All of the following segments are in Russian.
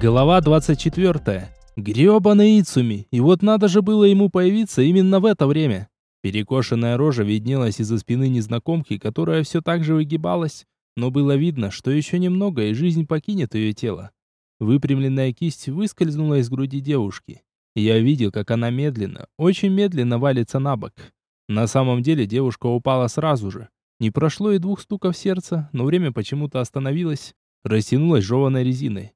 Глава 24. Грёбаный Ицуми, и вот надо же было ему появиться именно в это время. Перекошенная рожа виднелась из-за спины незнакомки, которая все так же выгибалась, но было видно, что еще немного, и жизнь покинет ее тело. Выпрямленная кисть выскользнула из груди девушки. Я видел, как она медленно, очень медленно валится на бок. На самом деле девушка упала сразу же. Не прошло и двух стуков сердца, но время почему-то остановилось, растянулось жеваной резиной.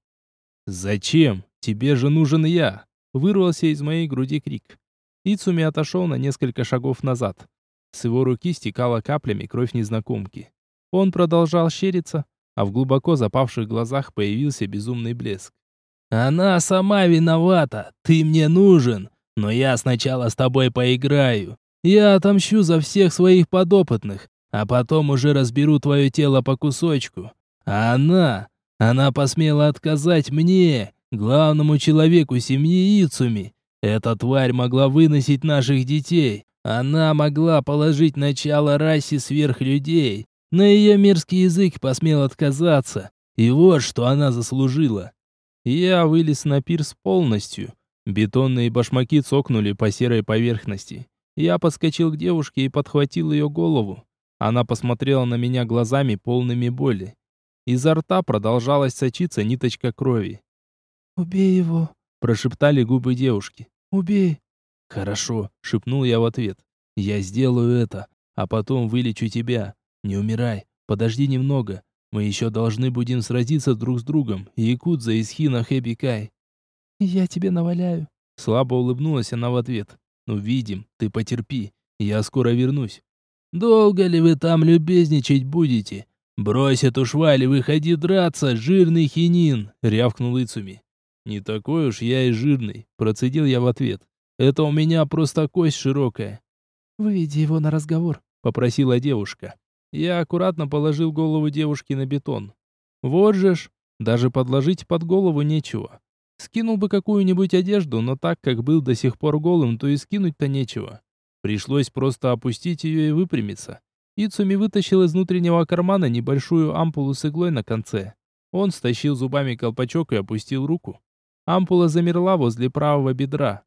«Зачем? Тебе же нужен я!» Вырвался из моей груди крик. Ицуми отошел на несколько шагов назад. С его руки стекала каплями кровь незнакомки. Он продолжал щериться, а в глубоко запавших глазах появился безумный блеск. «Она сама виновата! Ты мне нужен! Но я сначала с тобой поиграю. Я отомщу за всех своих подопытных, а потом уже разберу твое тело по кусочку. А она... Она посмела отказать мне, главному человеку семьи Ицуми. Эта тварь могла выносить наших детей. Она могла положить начало расе сверхлюдей. На ее мерзкий язык посмел отказаться. И вот что она заслужила. Я вылез на пирс полностью. Бетонные башмаки цокнули по серой поверхности. Я подскочил к девушке и подхватил ее голову. Она посмотрела на меня глазами полными боли. Изо рта продолжалась сочиться ниточка крови. «Убей его», – прошептали губы девушки. «Убей». «Хорошо», – шепнул я в ответ. «Я сделаю это, а потом вылечу тебя. Не умирай, подожди немного. Мы еще должны будем сразиться друг с другом, Якудза из Хина Хэбикай». «Я тебе наваляю», – слабо улыбнулась она в ответ. «Ну, видим, ты потерпи, я скоро вернусь». «Долго ли вы там любезничать будете?» «Брось эту шваль и выходи драться, жирный хинин!» — рявкнул Ицуми. «Не такой уж я и жирный», — процедил я в ответ. «Это у меня просто кость широкая». «Выведи его на разговор», — попросила девушка. Я аккуратно положил голову девушки на бетон. Вот же ж, даже подложить под голову нечего. Скинул бы какую-нибудь одежду, но так как был до сих пор голым, то и скинуть-то нечего. Пришлось просто опустить ее и выпрямиться. Ицуми вытащил из внутреннего кармана небольшую ампулу с иглой на конце. Он стащил зубами колпачок и опустил руку. Ампула замерла возле правого бедра.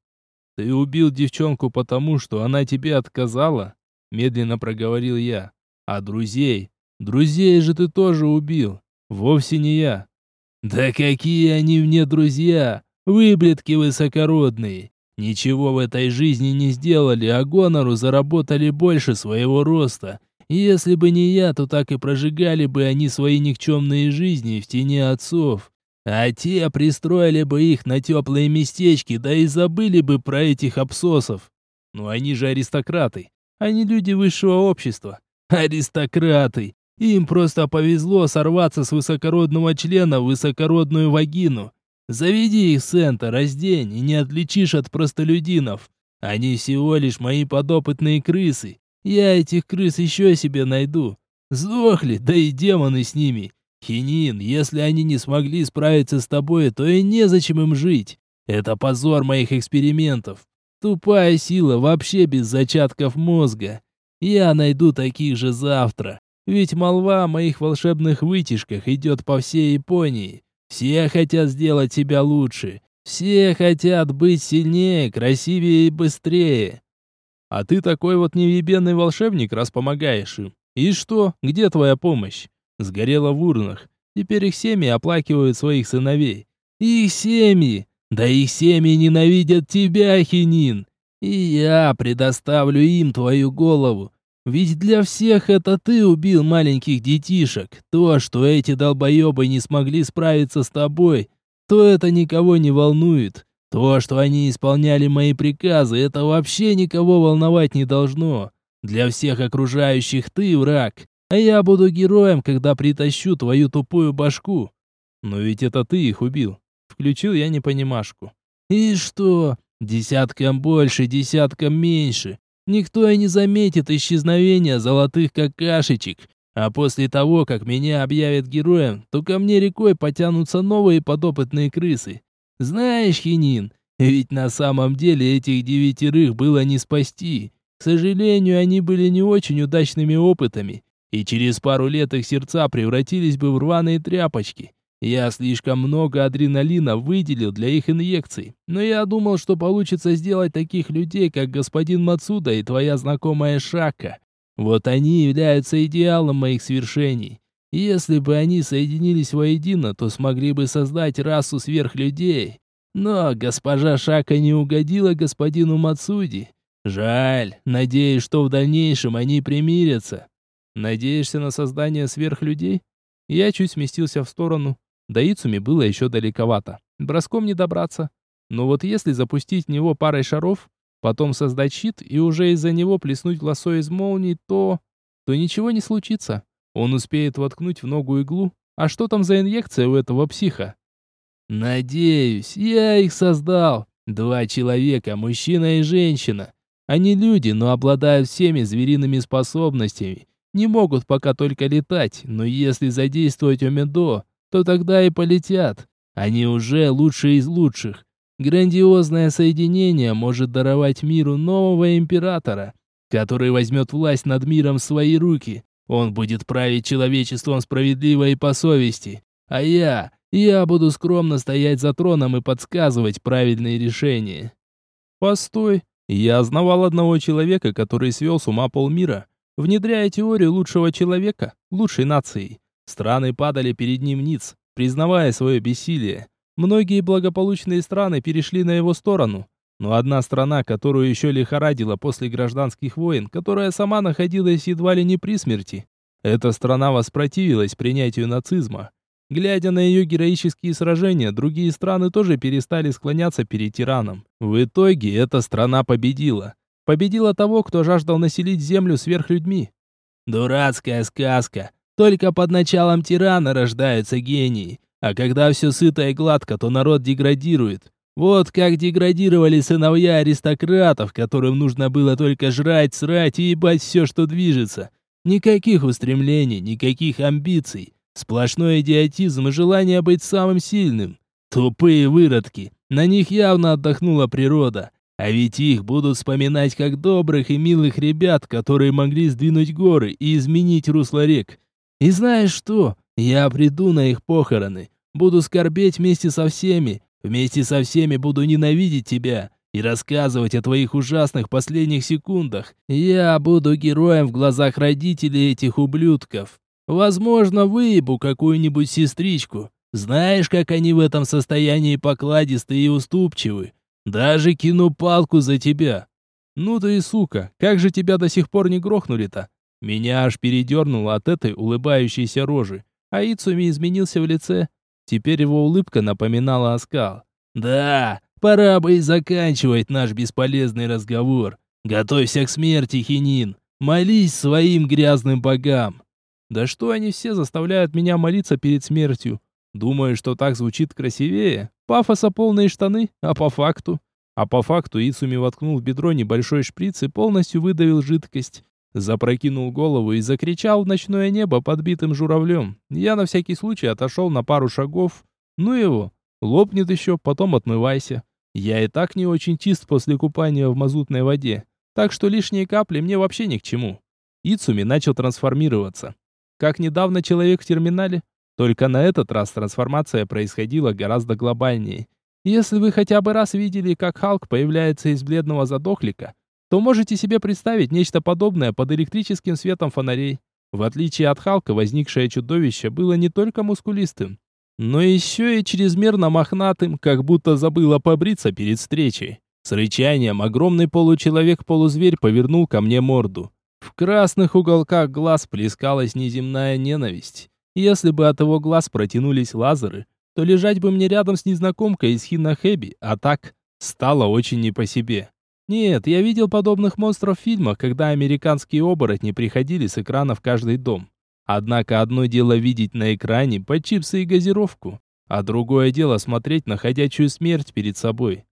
«Ты убил девчонку потому, что она тебе отказала?» Медленно проговорил я. «А друзей? Друзей же ты тоже убил. Вовсе не я». «Да какие они мне друзья! Выблетки высокородные! Ничего в этой жизни не сделали, а гонору заработали больше своего роста если бы не я, то так и прожигали бы они свои никчемные жизни в тени отцов. А те пристроили бы их на теплые местечки, да и забыли бы про этих абсосов. Но они же аристократы. Они люди высшего общества. Аристократы. Им просто повезло сорваться с высокородного члена в высокородную вагину. Заведи их, Сента, раздень, и не отличишь от простолюдинов. Они всего лишь мои подопытные крысы, я этих крыс еще себе найду. Сдохли, да и демоны с ними. Хинин, если они не смогли справиться с тобой, то и незачем им жить. Это позор моих экспериментов. Тупая сила вообще без зачатков мозга. Я найду таких же завтра. Ведь молва о моих волшебных вытяжках идет по всей Японии. Все хотят сделать себя лучше. Все хотят быть сильнее, красивее и быстрее. А ты такой вот невъебенный волшебник, раз помогаешь им. И что? Где твоя помощь? Сгорела в урнах. Теперь их семьи оплакивают своих сыновей. Их семьи! Да их семьи ненавидят тебя, Хинин! И я предоставлю им твою голову. Ведь для всех это ты убил маленьких детишек. То, что эти долбоебы не смогли справиться с тобой, то это никого не волнует. То, что они исполняли мои приказы, это вообще никого волновать не должно. Для всех окружающих ты враг, а я буду героем, когда притащу твою тупую башку. Но ведь это ты их убил. Включил я непонимашку. И что? Десяткам больше, десяткам меньше. Никто и не заметит исчезновения золотых какашечек. А после того, как меня объявят героем, то ко мне рекой потянутся новые подопытные крысы. Знаешь, Хинин, ведь на самом деле этих девятерых было не спасти. К сожалению, они были не очень удачными опытами. и через пару лет их сердца превратились бы в рваные тряпочки. Я слишком много адреналина выделил для их инъекций, но я думал, что получится сделать таких людей, как господин Мацуда и твоя знакомая Шака. Вот они являются идеалом моих свершений. Если бы они соединились воедино, то смогли бы создать расу сверхлюдей. Но госпожа Шака не угодила господину Мацуди. Жаль, надеюсь, что в дальнейшем они примирятся. Надеешься на создание сверхлюдей? Я чуть сместился в сторону, до Ицуми было еще далековато. Броском не добраться. Но вот если запустить в него парой шаров, потом создать щит и уже из-за него плеснуть лосо из молний, то... то ничего не случится. Он успеет воткнуть в ногу иглу. А что там за инъекция у этого психа? Надеюсь, я их создал. Два человека, мужчина и женщина. Они люди, но обладают всеми звериными способностями. Не могут пока только летать, но если задействовать Омедо, то тогда и полетят. Они уже лучшие из лучших. Грандиозное соединение может даровать миру нового императора, который возьмет власть над миром в свои руки. Он будет править человечеством справедливо и по совести. А я, я буду скромно стоять за троном и подсказывать правильные решения. Постой, я знавал одного человека, который свел с ума полмира, внедряя теорию лучшего человека, лучшей нации. Страны падали перед ним ниц, признавая свое бессилие. Многие благополучные страны перешли на его сторону. Но одна страна, которую еще лихорадила после гражданских войн, которая сама находилась едва ли не при смерти, эта страна воспротивилась принятию нацизма. Глядя на ее героические сражения, другие страны тоже перестали склоняться перед тираном. В итоге эта страна победила. Победила того, кто жаждал населить землю сверхлюдьми. Дурацкая сказка. Только под началом тирана рождаются гении, а когда все сыто и гладко, то народ деградирует. Вот как деградировали сыновья аристократов, которым нужно было только жрать, срать и ебать все, что движется. Никаких устремлений, никаких амбиций. Сплошной идиотизм и желание быть самым сильным. Тупые выродки. На них явно отдохнула природа. А ведь их будут вспоминать как добрых и милых ребят, которые могли сдвинуть горы и изменить русло рек. И знаешь что? Я приду на их похороны, буду скорбеть вместе со всеми, вместе со всеми буду ненавидеть тебя и рассказывать о твоих ужасных последних секундах. Я буду героем в глазах родителей этих ублюдков. Возможно, выебу какую-нибудь сестричку. Знаешь, как они в этом состоянии покладисты и уступчивы. Даже кину палку за тебя. Ну ты и сука, как же тебя до сих пор не грохнули-то? Меня аж передернуло от этой улыбающейся рожи, а Ицуми изменился в лице. Теперь его улыбка напоминала оскал. «Да, пора бы и заканчивать наш бесполезный разговор. Готовься к смерти, Хинин. Молись своим грязным богам». Да что они все заставляют меня молиться перед смертью? Думаю, что так звучит красивее. Пафоса полные штаны, а по факту... А по факту Ицуми воткнул в бедро небольшой шприц и полностью выдавил жидкость. Запрокинул голову и закричал в ночное небо подбитым журавлем. Я на всякий случай отошел на пару шагов. Ну его, лопнет еще, потом отмывайся. Я и так не очень чист после купания в мазутной воде, так что лишние капли мне вообще ни к чему. Ицуми начал трансформироваться. Как недавно человек в терминале, только на этот раз трансформация происходила гораздо глобальнее. Если вы хотя бы раз видели, как Халк появляется из бледного задохлика, то можете себе представить нечто подобное под электрическим светом фонарей. В отличие от Халка, возникшее чудовище было не только мускулистым, но еще и чрезмерно мохнатым, как будто забыло побриться перед встречей. С рычанием огромный получеловек-полузверь повернул ко мне морду. В красных уголках глаз плескалась неземная ненависть. Если бы от его глаз протянулись лазеры, то лежать бы мне рядом с незнакомкой из Хиннахэби, а так стало очень не по себе. Нет, я видел подобных монстров в фильмах, когда американские оборотни приходили с экрана в каждый дом. Однако одно дело видеть на экране по чипсы и газировку, а другое дело смотреть на ходячую смерть перед собой.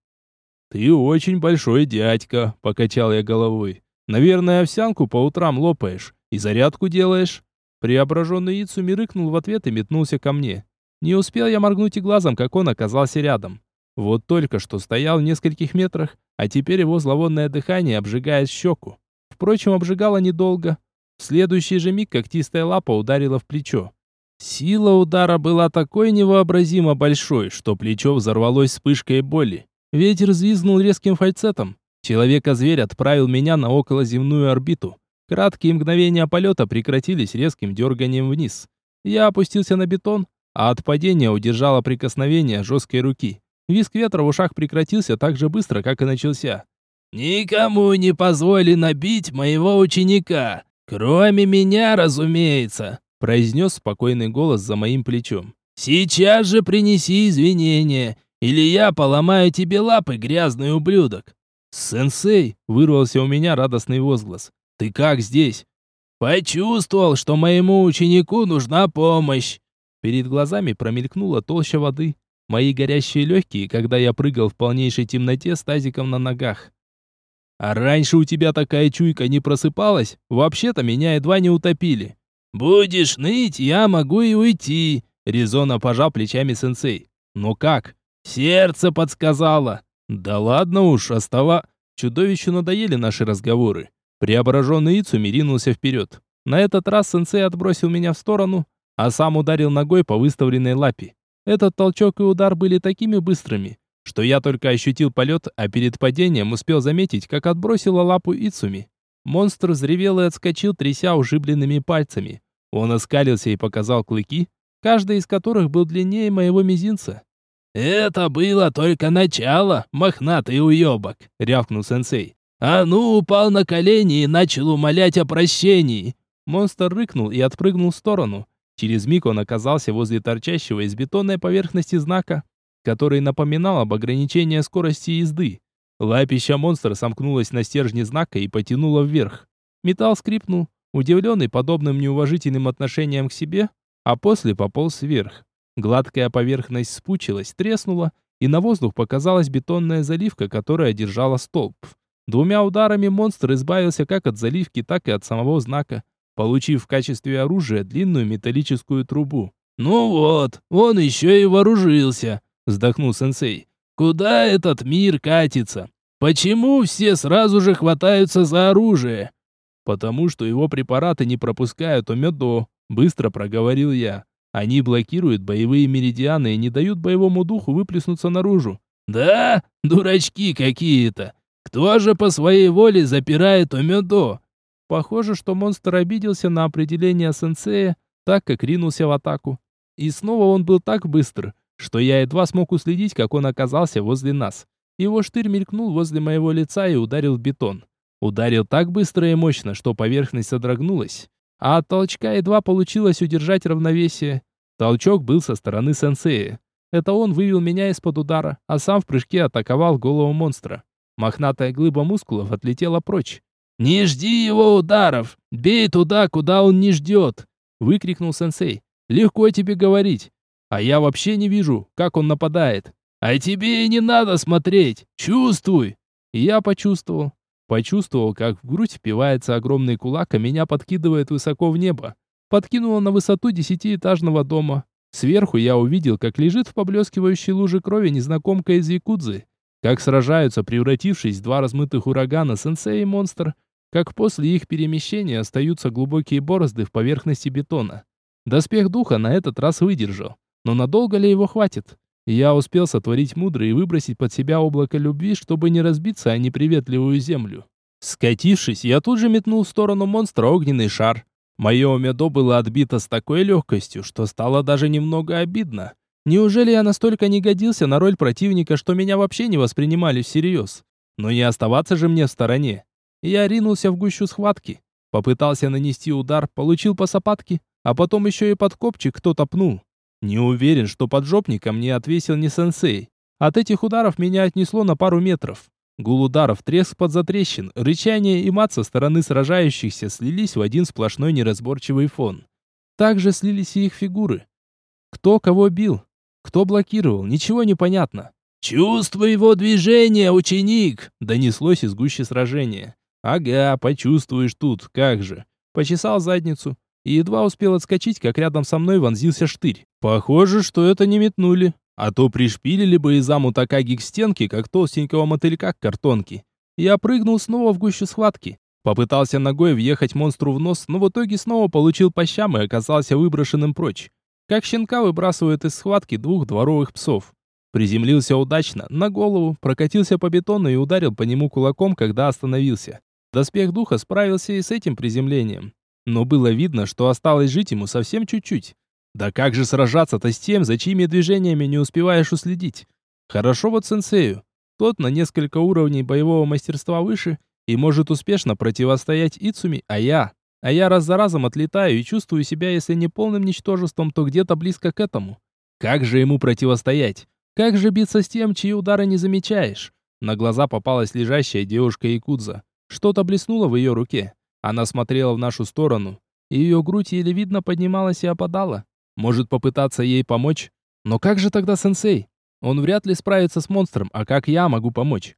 «Ты очень большой дядька», — покачал я головой. «Наверное, овсянку по утрам лопаешь и зарядку делаешь». Преображенный Ицуми рыкнул в ответ и метнулся ко мне. Не успел я моргнуть и глазом, как он оказался рядом. Вот только что стоял в нескольких метрах, а теперь его зловонное дыхание обжигает щеку. Впрочем, обжигало недолго. В следующий же миг когтистая лапа ударила в плечо. Сила удара была такой невообразимо большой, что плечо взорвалось вспышкой боли. Ветер взвизгнул резким фальцетом. Человека-зверь отправил меня на околоземную орбиту. Краткие мгновения полета прекратились резким дерганием вниз. Я опустился на бетон, а от падения удержало прикосновение жесткой руки. Виск ветра в ушах прекратился так же быстро, как и начался. «Никому не позволено бить моего ученика, кроме меня, разумеется», произнес спокойный голос за моим плечом. «Сейчас же принеси извинения, или я поломаю тебе лапы, грязный ублюдок!» «Сенсей!» — вырвался у меня радостный возглас. «Ты как здесь?» «Почувствовал, что моему ученику нужна помощь!» Перед глазами промелькнула толща воды. Мои горящие легкие, когда я прыгал в полнейшей темноте с тазиком на ногах. «А раньше у тебя такая чуйка не просыпалась? Вообще-то меня едва не утопили». «Будешь ныть, я могу и уйти», — резонно пожал плечами сенсей. «Но как?» «Сердце подсказало». «Да ладно уж, остава...» Чудовищу надоели наши разговоры. Преображенный Ицуми ринулся вперед. На этот раз сенсей отбросил меня в сторону, а сам ударил ногой по выставленной лапе. Этот толчок и удар были такими быстрыми, что я только ощутил полет, а перед падением успел заметить, как отбросила лапу Ицуми. Монстр взревел и отскочил, тряся ушибленными пальцами. Он оскалился и показал клыки, каждый из которых был длиннее моего мизинца. «Это было только начало, мохнатый уебок», — рявкнул сенсей. «А ну, упал на колени и начал умолять о прощении». Монстр рыкнул и отпрыгнул в сторону. Через миг он оказался возле торчащего из бетонной поверхности знака, который напоминал об ограничении скорости езды. Лапища монстра сомкнулась на стержне знака и потянула вверх. Металл скрипнул, удивленный подобным неуважительным отношением к себе, а после пополз вверх. Гладкая поверхность спучилась, треснула, и на воздух показалась бетонная заливка, которая держала столб. Двумя ударами монстр избавился как от заливки, так и от самого знака, получив в качестве оружия длинную металлическую трубу. «Ну вот, он еще и вооружился», — вздохнул сенсей. Куда этот мир катится? Почему все сразу же хватаются за оружие? Потому что его препараты не пропускают омедо, быстро проговорил я. Они блокируют боевые меридианы и не дают боевому духу выплеснуться наружу. Да, дурачки какие-то. Кто же по своей воле запирает омедо? Похоже, что монстр обиделся на определение сенсея, так как ринулся в атаку. И снова он был так быстр, что я едва смог уследить, как он оказался возле нас. Его штырь мелькнул возле моего лица и ударил в бетон. Ударил так быстро и мощно, что поверхность содрогнулась, а от толчка едва получилось удержать равновесие. Толчок был со стороны сенсея. Это он вывел меня из-под удара, а сам в прыжке атаковал голову монстра. Мохнатая глыба мускулов отлетела прочь. «Не жди его ударов! Бей туда, куда он не ждет!» выкрикнул сенсей. «Легко тебе говорить. А я вообще не вижу, как он нападает. А тебе и не надо смотреть. Чувствуй. Я почувствовал. Почувствовал, как в грудь впивается огромный кулак, а меня подкидывает высоко в небо. Подкинуло на высоту десятиэтажного дома. Сверху я увидел, как лежит в поблескивающей луже крови незнакомка из Якудзы. Как сражаются, превратившись в два размытых урагана, сенсей и монстр. Как после их перемещения остаются глубокие борозды в поверхности бетона. Доспех духа на этот раз выдержал. Но надолго ли его хватит? Я успел сотворить мудро и выбросить под себя облако любви, чтобы не разбиться о неприветливую землю. Скатившись, я тут же метнул в сторону монстра огненный шар. Мое медо было отбито с такой легкостью, что стало даже немного обидно. Неужели я настолько не годился на роль противника, что меня вообще не воспринимали всерьез? Но не оставаться же мне в стороне. Я ринулся в гущу схватки. Попытался нанести удар, получил по сапатке, а потом еще и под копчик кто-то пнул. Не уверен, что поджопника мне отвесил не сенсей. От этих ударов меня отнесло на пару метров. Гул ударов, треск под затрещин, рычание и мат со стороны сражающихся слились в один сплошной неразборчивый фон. Также слились и их фигуры. Кто кого бил, кто блокировал, ничего не понятно. «Чувствуй его движение, ученик!» — донеслось из гуще сражения. «Ага, почувствуешь тут, как же!» Почесал задницу, и едва успел отскочить, как рядом со мной вонзился штырь. Похоже, что это не метнули, а то пришпилили бы из заму Такаги к стенке, как толстенького мотылька к картонке. Я прыгнул снова в гущу схватки. Попытался ногой въехать монстру в нос, но в итоге снова получил по щам и оказался выброшенным прочь. Как щенка выбрасывают из схватки двух дворовых псов. Приземлился удачно, на голову, прокатился по бетону и ударил по нему кулаком, когда остановился. Доспех духа справился и с этим приземлением. Но было видно, что осталось жить ему совсем чуть-чуть. Да как же сражаться-то с тем, за чьими движениями не успеваешь уследить? Хорошо вот сенсею. Тот на несколько уровней боевого мастерства выше и может успешно противостоять Ицуми, а я... А я раз за разом отлетаю и чувствую себя, если не полным ничтожеством, то где-то близко к этому. Как же ему противостоять? Как же биться с тем, чьи удары не замечаешь? На глаза попалась лежащая девушка Якудза. Что-то блеснуло в ее руке. Она смотрела в нашу сторону, ее грудь еле видно поднималась и опадала. Может попытаться ей помочь? Но как же тогда сенсей? Он вряд ли справится с монстром, а как я могу помочь?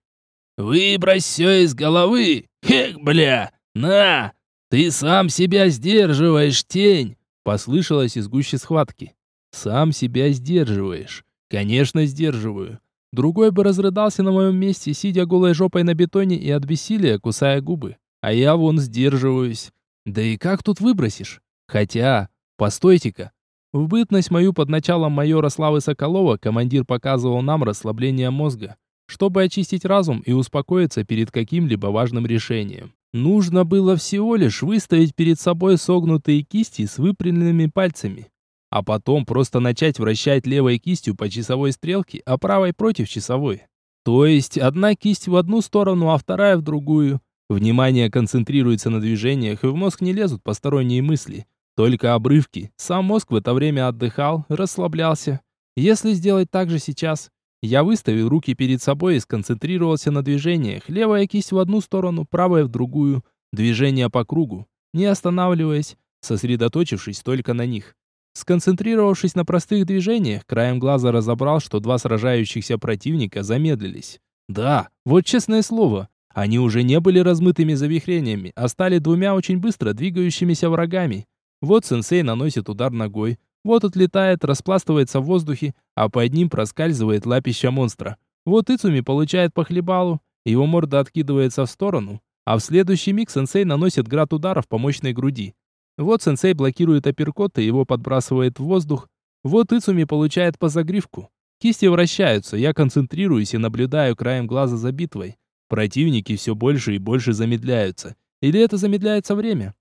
«Выбрось все из головы! Хек, бля! На! Ты сам себя сдерживаешь, тень!» Послышалось из гущи схватки. «Сам себя сдерживаешь. Конечно, сдерживаю. Другой бы разрыдался на моем месте, сидя голой жопой на бетоне и от бессилия кусая губы. А я вон сдерживаюсь. Да и как тут выбросишь? Хотя, постойте-ка, в бытность мою под началом майора Славы Соколова командир показывал нам расслабление мозга, чтобы очистить разум и успокоиться перед каким-либо важным решением. Нужно было всего лишь выставить перед собой согнутые кисти с выпрямленными пальцами, а потом просто начать вращать левой кистью по часовой стрелке, а правой против часовой. То есть одна кисть в одну сторону, а вторая в другую. Внимание концентрируется на движениях, и в мозг не лезут посторонние мысли. Только обрывки. Сам мозг в это время отдыхал, расслаблялся. Если сделать так же сейчас, я выставил руки перед собой и сконцентрировался на движениях. Левая кисть в одну сторону, правая в другую. Движение по кругу, не останавливаясь, сосредоточившись только на них. Сконцентрировавшись на простых движениях, краем глаза разобрал, что два сражающихся противника замедлились. Да, вот честное слово, они уже не были размытыми завихрениями, а стали двумя очень быстро двигающимися врагами. Вот сенсей наносит удар ногой, вот отлетает, распластывается в воздухе, а под ним проскальзывает лапища монстра. Вот Ицуми получает по хлебалу, его морда откидывается в сторону, а в следующий миг сенсей наносит град ударов по мощной груди. Вот сенсей блокирует апперкот и его подбрасывает в воздух. Вот Ицуми получает по загривку. Кисти вращаются, я концентрируюсь и наблюдаю краем глаза за битвой. Противники все больше и больше замедляются. Или это замедляется время?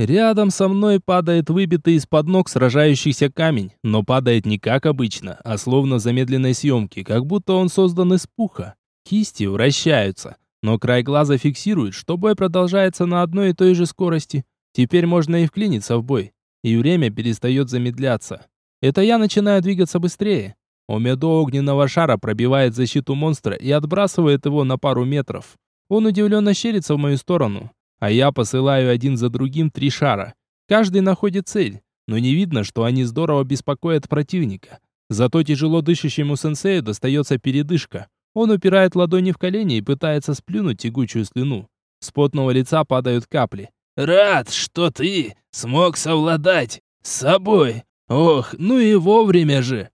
Рядом со мной падает выбитый из-под ног сражающийся камень, но падает не как обычно, а словно в замедленной съемке, как будто он создан из пуха. Кисти вращаются, но край глаза фиксирует, что бой продолжается на одной и той же скорости. Теперь можно и вклиниться в бой, и время перестает замедляться. Это я начинаю двигаться быстрее. Омедо огненного шара пробивает защиту монстра и отбрасывает его на пару метров. Он удивленно щерится в мою сторону, а я посылаю один за другим три шара. Каждый находит цель, но не видно, что они здорово беспокоят противника. Зато тяжело дышащему сенсею достается передышка. Он упирает ладони в колени и пытается сплюнуть тягучую слюну. С потного лица падают капли. «Рад, что ты смог совладать с собой. Ох, ну и вовремя же!»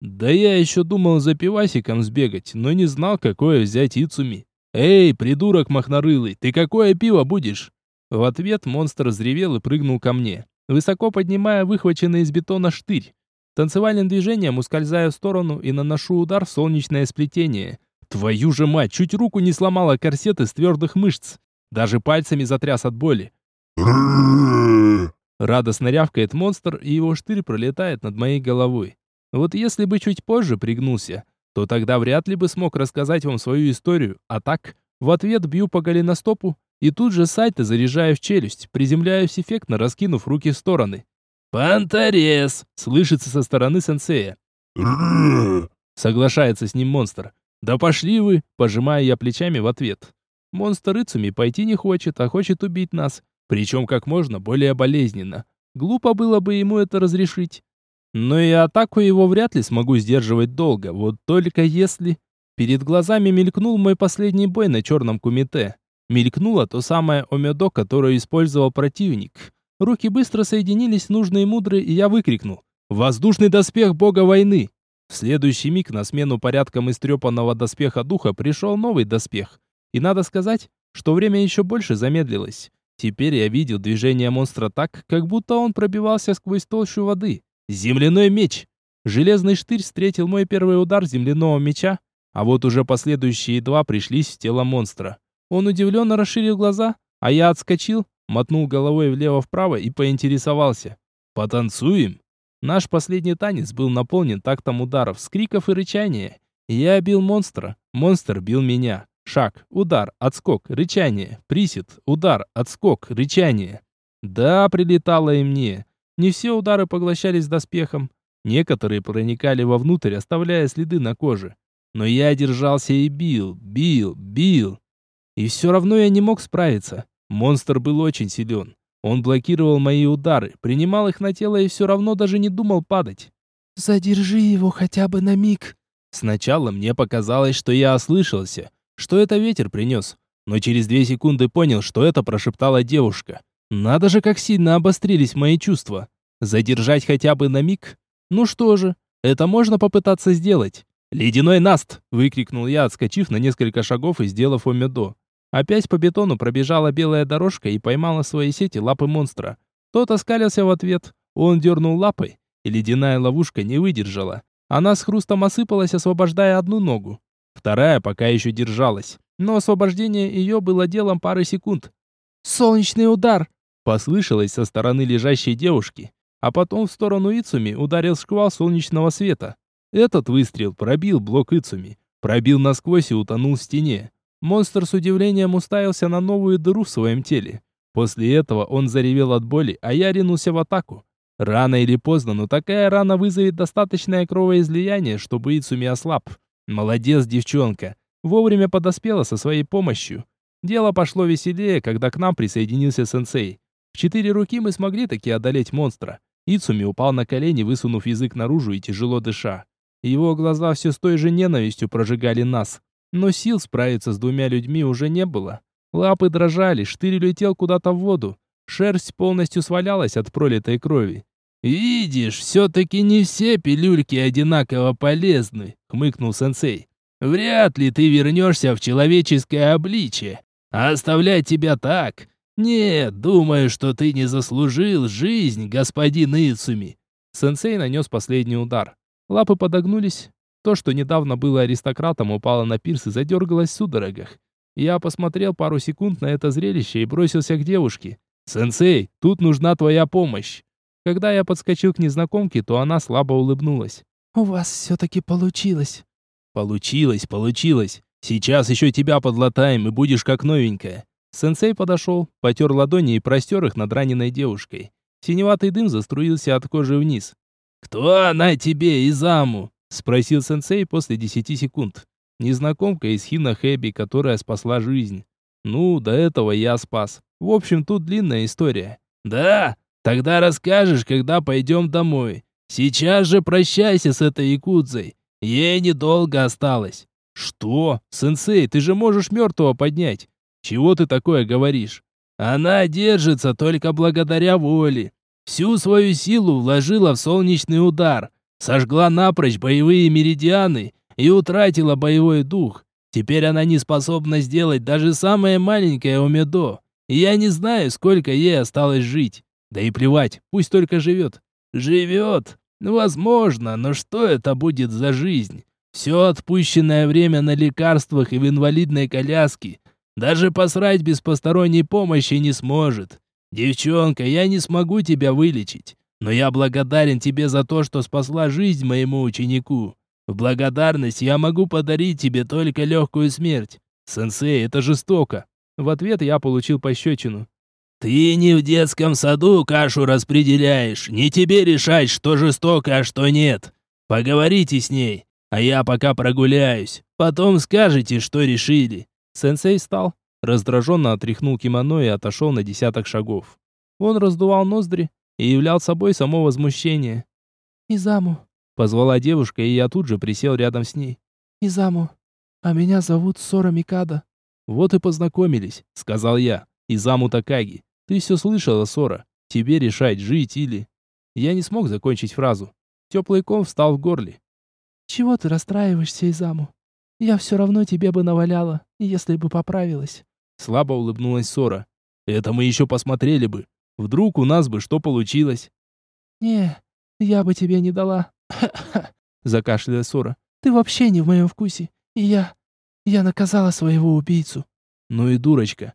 Да я еще думал за пивасиком сбегать, но не знал, какое взять Ицуми. «Эй, придурок махнорылый, ты какое пиво будешь?» В ответ монстр взревел и прыгнул ко мне, высоко поднимая выхваченный из бетона штырь. Танцевальным движением ускользаю в сторону и наношу удар в солнечное сплетение. Твою же мать, чуть руку не сломала корсет из твердых мышц. Даже пальцами затряс от боли. Радостно рявкает монстр, и его штырь пролетает над моей головой. Вот если бы чуть позже пригнулся, то тогда вряд ли бы смог рассказать вам свою историю, а так, в ответ бью по голеностопу и тут же сайта заряжаю в челюсть, приземляюсь эффектно, раскинув руки в стороны. «Панторез!» — слышится со стороны сенсея. Соглашается с ним монстр. «Да пошли вы!» — пожимаю я плечами в ответ. Монстр Ицуми пойти не хочет, а хочет убить нас. Причем как можно более болезненно. Глупо было бы ему это разрешить. Но и атаку его вряд ли смогу сдерживать долго, вот только если... Перед глазами мелькнул мой последний бой на черном кумите. Мелькнуло то самое омедо, которое использовал противник. Руки быстро соединились, нужные мудрые, и я выкрикнул. «Воздушный доспех бога войны!» В следующий миг на смену порядком истрепанного доспеха духа пришел новый доспех. И надо сказать, что время еще больше замедлилось. Теперь я видел движение монстра так, как будто он пробивался сквозь толщу воды. Земляной меч! Железный штырь встретил мой первый удар земляного меча, а вот уже последующие два пришлись в тело монстра. Он удивленно расширил глаза, а я отскочил, мотнул головой влево-вправо и поинтересовался. «Потанцуем?» Наш последний танец был наполнен тактом ударов, скриков и рычания. Я бил монстра, монстр бил меня. Шаг, удар, отскок, рычание, присед, удар, отскок, рычание. Да, прилетало и мне. Не все удары поглощались доспехом. Некоторые проникали вовнутрь, оставляя следы на коже. Но я держался и бил, бил, бил. И все равно я не мог справиться. Монстр был очень силен. Он блокировал мои удары, принимал их на тело и все равно даже не думал падать. «Задержи его хотя бы на миг». Сначала мне показалось, что я ослышался, что это ветер принес. Но через две секунды понял, что это прошептала девушка. Надо же, как сильно обострились мои чувства. Задержать хотя бы на миг? Ну что же, это можно попытаться сделать. «Ледяной наст!» – выкрикнул я, отскочив на несколько шагов и сделав омедо. Опять по бетону пробежала белая дорожка и поймала свои сети лапы монстра. Тот оскалился в ответ. Он дернул лапой, и ледяная ловушка не выдержала. Она с хрустом осыпалась, освобождая одну ногу. Вторая пока еще держалась, но освобождение ее было делом пары секунд. «Солнечный удар!» Послышалось со стороны лежащей девушки, а потом в сторону Ицуми ударил шквал солнечного света. Этот выстрел пробил блок Ицуми, пробил насквозь и утонул в стене. Монстр с удивлением уставился на новую дыру в своем теле. После этого он заревел от боли, а я ринулся в атаку. Рано или поздно, но такая рана вызовет достаточное кровоизлияние, чтобы Ицуми ослаб. Молодец, девчонка. Вовремя подоспела со своей помощью. Дело пошло веселее, когда к нам присоединился сенсей. В четыре руки мы смогли таки одолеть монстра. Ицуми упал на колени, высунув язык наружу и тяжело дыша. Его глаза все с той же ненавистью прожигали нас. Но сил справиться с двумя людьми уже не было. Лапы дрожали, штырь летел куда-то в воду. Шерсть полностью свалялась от пролитой крови. «Видишь, все-таки не все пилюльки одинаково полезны», — хмыкнул сенсей. «Вряд ли ты вернешься в человеческое обличие. А оставлять тебя так? Нет, думаю, что ты не заслужил жизнь, господин Ицуми». Сенсей нанес последний удар. Лапы подогнулись. То, что недавно было аристократом, упало на пирс и задергалось в судорогах. Я посмотрел пару секунд на это зрелище и бросился к девушке. «Сенсей, тут нужна твоя помощь!» Когда я подскочил к незнакомке, то она слабо улыбнулась. «У вас все-таки получилось». «Получилось, получилось. Сейчас еще тебя подлатаем, и будешь как новенькая». Сенсей подошел, потер ладони и простер их над раненой девушкой. Синеватый дым заструился от кожи вниз. «Кто она тебе, Изаму?» — спросил сенсей после десяти секунд. Незнакомка из Хина Хэби, которая спасла жизнь. Ну, до этого я спас. В общем, тут длинная история. «Да? Тогда расскажешь, когда пойдем домой. Сейчас же прощайся с этой якудзой. Ей недолго осталось». «Что? Сенсей, ты же можешь мертвого поднять. Чего ты такое говоришь?» «Она держится только благодаря воле. Всю свою силу вложила в солнечный удар, сожгла напрочь боевые меридианы и утратила боевой дух. Теперь она не способна сделать даже самое маленькое умедо. И я не знаю, сколько ей осталось жить. Да и плевать, пусть только живет. Живет? Возможно, но что это будет за жизнь? Все отпущенное время на лекарствах и в инвалидной коляске. Даже посрать без посторонней помощи не сможет. «Девчонка, я не смогу тебя вылечить, но я благодарен тебе за то, что спасла жизнь моему ученику. В благодарность я могу подарить тебе только легкую смерть. Сенсей, это жестоко». В ответ я получил пощечину. «Ты не в детском саду кашу распределяешь. Не тебе решать, что жестоко, а что нет. Поговорите с ней, а я пока прогуляюсь. Потом скажете, что решили». Сенсей встал, Раздраженно отряхнул кимоно и отошел на десяток шагов. Он раздувал ноздри и являл собой само возмущение. «Изаму», — позвала девушка, и я тут же присел рядом с ней. «Изаму, а меня зовут Сора Микада». «Вот и познакомились», — сказал я. «Изаму Такаги, ты все слышала, Сора. Тебе решать, жить или...» Я не смог закончить фразу. Теплый ком встал в горле. «Чего ты расстраиваешься, Изаму? Я все равно тебе бы наваляла, если бы поправилась. Слабо улыбнулась Сора. Это мы еще посмотрели бы. Вдруг у нас бы что получилось. Не, я бы тебе не дала. Закашляла Сора. Ты вообще не в моем вкусе. И я... Я наказала своего убийцу. Ну и дурочка.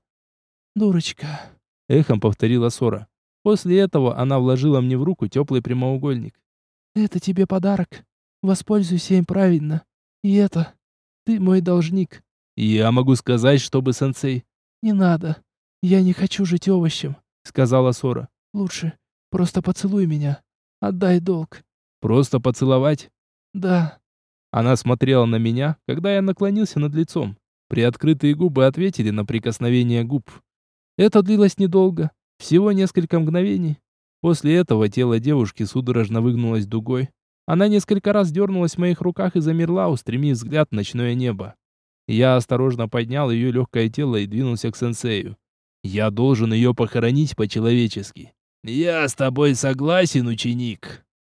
Дурочка. Эхом повторила Сора. После этого она вложила мне в руку теплый прямоугольник. Это тебе подарок. Воспользуйся им правильно. И это... Ты мой должник. Я могу сказать, чтобы сенсей... Не надо. Я не хочу жить овощем, сказала Сора. Лучше просто поцелуй меня. Отдай долг. Просто поцеловать? Да. Она смотрела на меня, когда я наклонился над лицом. Приоткрытые губы ответили на прикосновение губ. Это длилось недолго, всего несколько мгновений. После этого тело девушки судорожно выгнулось дугой. Она несколько раз дернулась в моих руках и замерла, устремив взгляд в ночное небо. Я осторожно поднял ее легкое тело и двинулся к сенсею. Я должен ее похоронить по-человечески. «Я с тобой согласен, ученик»,